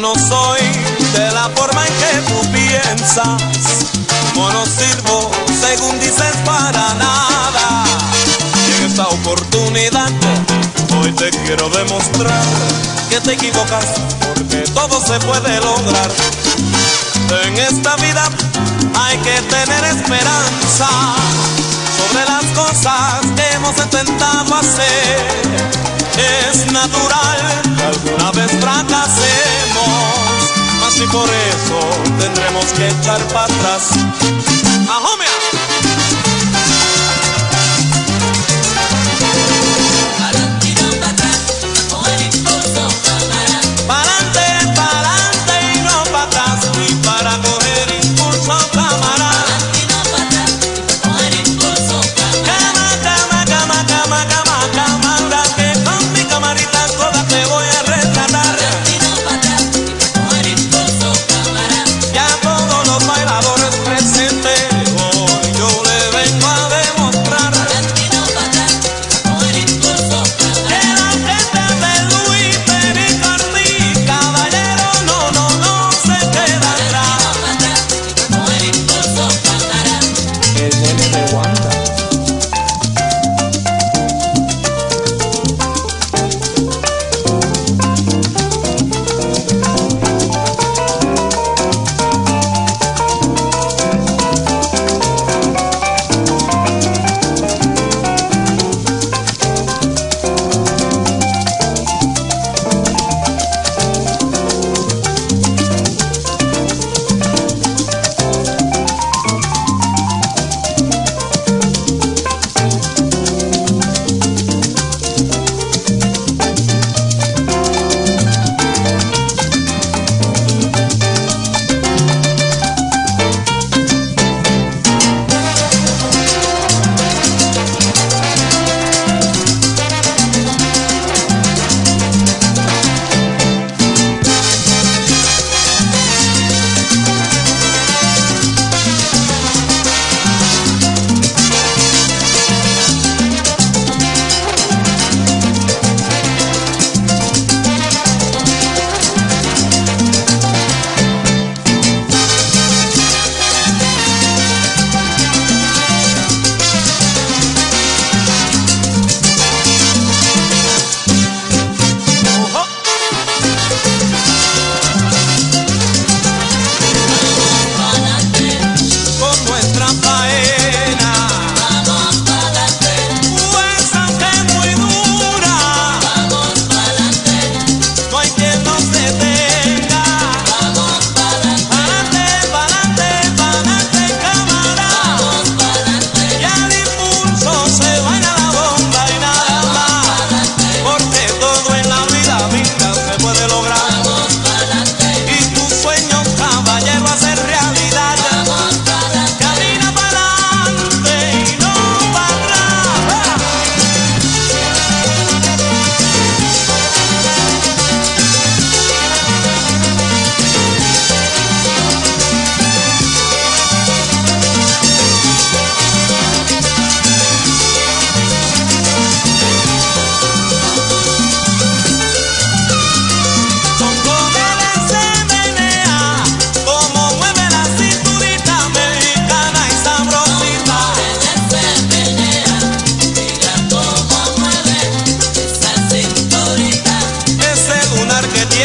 no soy de la forma en que tú piensas. Yo no sirvo, según dices, para nada. Y en esta oportunidad, hoy te quiero demostrar que te equivocas, porque todo se puede lograr. En esta vida hay que tener esperanza sobre las cosas que hemos intentado hacer. Es natural que alguna vez fracasé somos, así por eso tendremos que echar para atrás. ¡Ajomea!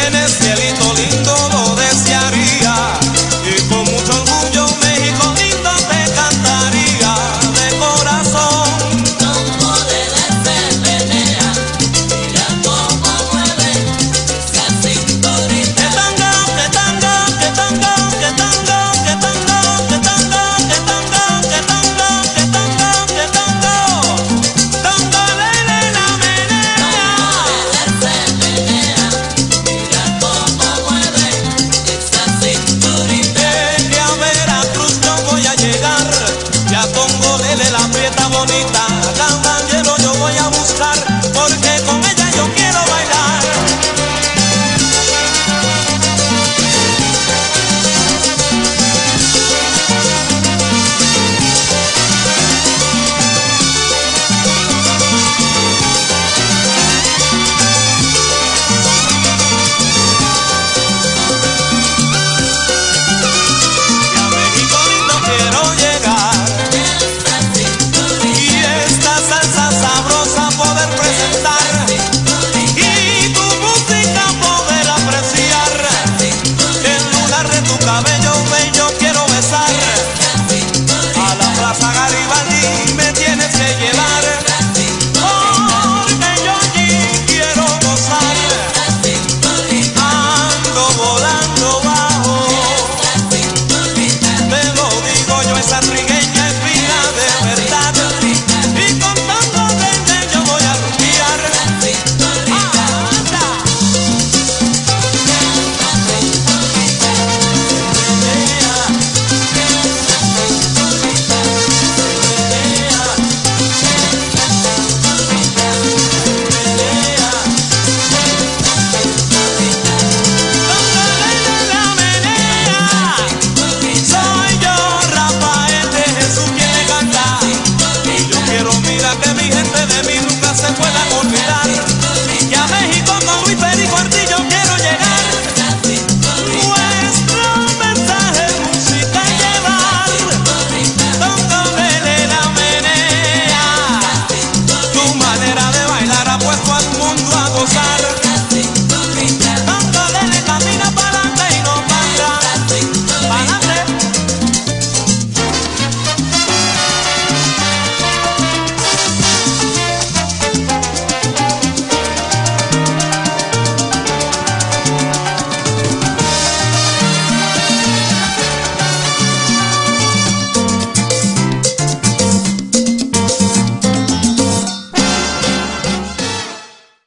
tienes, cielito lindo.